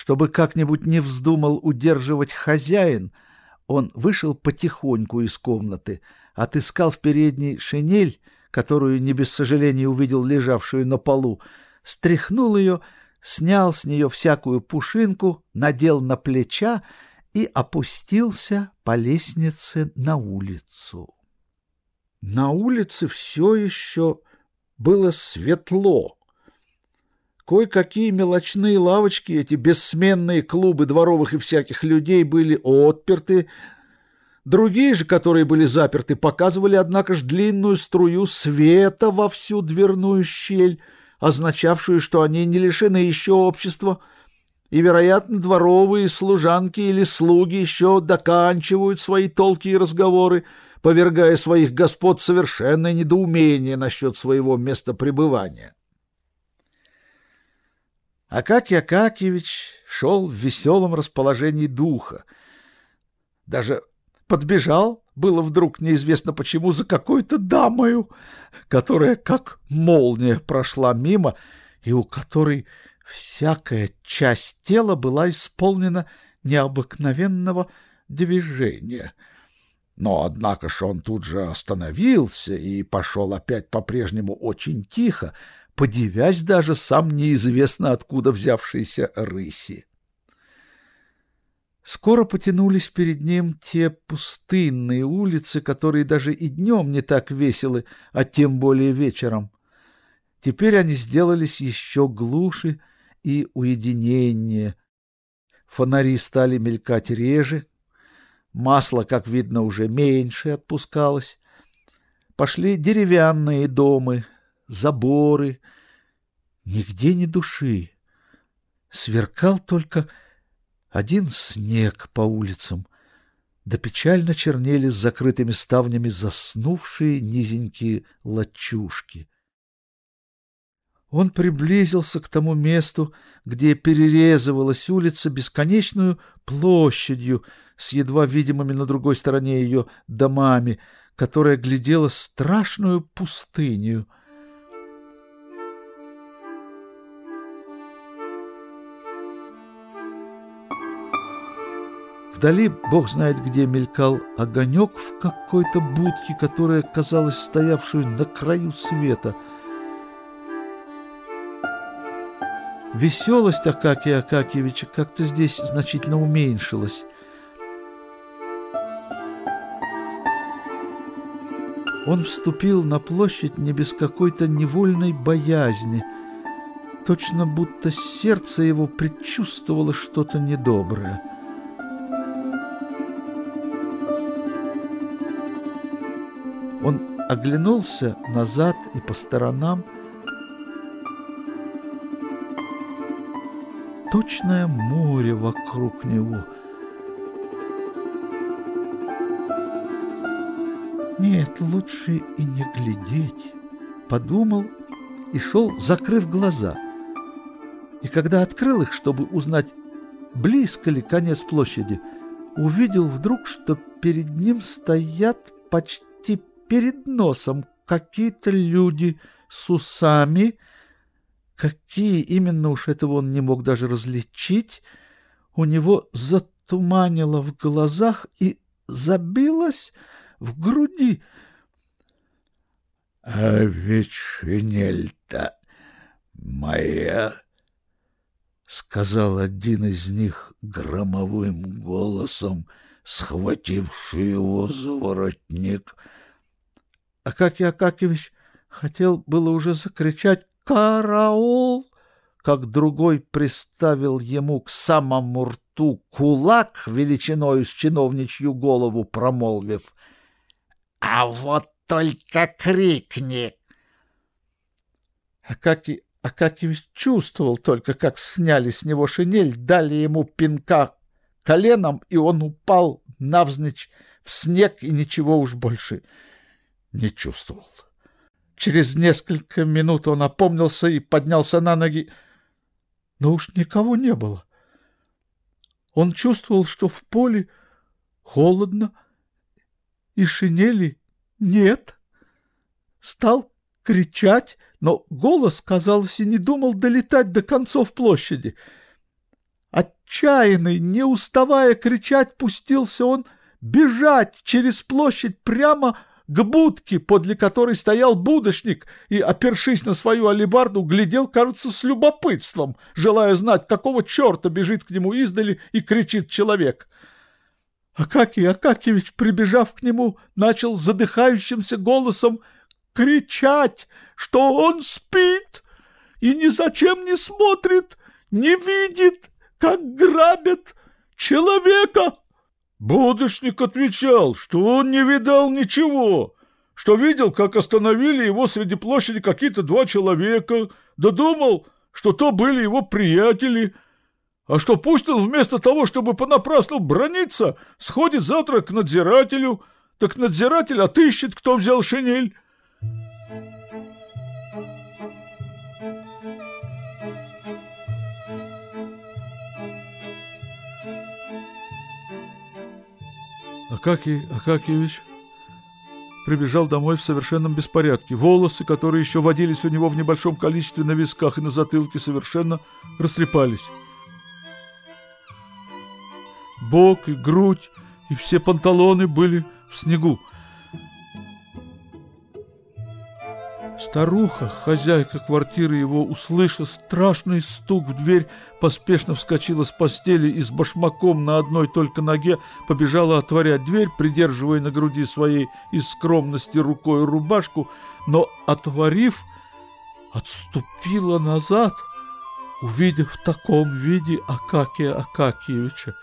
Чтобы как-нибудь не вздумал удерживать хозяин, он вышел потихоньку из комнаты, отыскал в передней шинель, которую не без сожаления увидел лежавшую на полу, стряхнул ее, снял с нее всякую пушинку, надел на плеча и опустился по лестнице на улицу. На улице все еще было светло. Кое-какие мелочные лавочки, эти бессменные клубы дворовых и всяких людей были отперты, Другие же, которые были заперты, показывали, однако ж, длинную струю света во всю дверную щель, означавшую, что они не лишены еще общества, и, вероятно, дворовые служанки или слуги еще доканчивают свои толкие разговоры, повергая своих господ в совершенное недоумение насчет своего места пребывания. Акакий Акакьевич шел в веселом расположении духа. Даже подбежал, было вдруг неизвестно почему, за какой-то дамою, которая как молния прошла мимо и у которой всякая часть тела была исполнена необыкновенного движения. Но, однако ж, он тут же остановился и пошел опять по-прежнему очень тихо, подивясь даже сам неизвестно откуда взявшейся рыси. Скоро потянулись перед ним те пустынные улицы, которые даже и днем не так веселы, а тем более вечером. Теперь они сделались еще глуше и уединеннее. Фонари стали мелькать реже, масло, как видно, уже меньше отпускалось. Пошли деревянные дома, заборы, нигде ни души. Сверкал только один снег по улицам, да печально чернели с закрытыми ставнями заснувшие низенькие лачушки. Он приблизился к тому месту, где перерезывалась улица бесконечную площадью с едва видимыми на другой стороне ее домами, которая глядела страшную пустыню — Вдали, бог знает где, мелькал огонек в какой-то будке, которая казалась стоявшую на краю света. Веселость Акакия Акакиевича как-то здесь значительно уменьшилась. Он вступил на площадь не без какой-то невольной боязни, точно будто сердце его предчувствовало что-то недоброе. Оглянулся назад и по сторонам. Точное море вокруг него. Нет, лучше и не глядеть, подумал и шел, закрыв глаза. И когда открыл их, чтобы узнать, близко ли конец площади, увидел вдруг, что перед ним стоят почти перед носом какие-то люди с усами. Какие именно уж этого он не мог даже различить. У него затуманило в глазах и забилось в груди. — А ведь шинель-то моя, — сказал один из них громовым голосом, схвативший его за воротник — Акакий Акакевич хотел было уже закричать «Караул!», как другой приставил ему к самому рту кулак величиною с чиновничью голову, промолвив «А вот только крикни!» Акакий Акакевич чувствовал только, как сняли с него шинель, дали ему пинка коленом, и он упал навзничь в снег и ничего уж больше не чувствовал. Через несколько минут он опомнился и поднялся на ноги, но уж никого не было. Он чувствовал, что в поле холодно и шинели нет. Стал кричать, но голос, казалось, и не думал долетать до концов площади. От Отчаянный, не уставая кричать, пустился он бежать через площадь прямо к будке, подле которой стоял будочник, и, опершись на свою алебарду, глядел, кажется, с любопытством, желая знать, какого черта бежит к нему издали и кричит человек. Акакий Акакевич, прибежав к нему, начал задыхающимся голосом кричать, что он спит и ни зачем не смотрит, не видит, как грабят человека. Будочник отвечал, что он не видал ничего, что видел, как остановили его среди площади какие-то два человека, да думал, что то были его приятели, а что пустил вместо того, чтобы понапрасну брониться, сходит завтра к надзирателю, так надзиратель отыщет, кто взял шинель. Акакий Акакиевич прибежал домой в совершенном беспорядке. Волосы, которые еще водились у него в небольшом количестве на висках и на затылке, совершенно растрепались. Бок и грудь и все панталоны были в снегу. Старуха, хозяйка квартиры его, услышав страшный стук в дверь, поспешно вскочила с постели и с башмаком на одной только ноге побежала отворять дверь, придерживая на груди своей из скромности рукой рубашку, но, отворив, отступила назад, увидев в таком виде Акакия Акакиевича.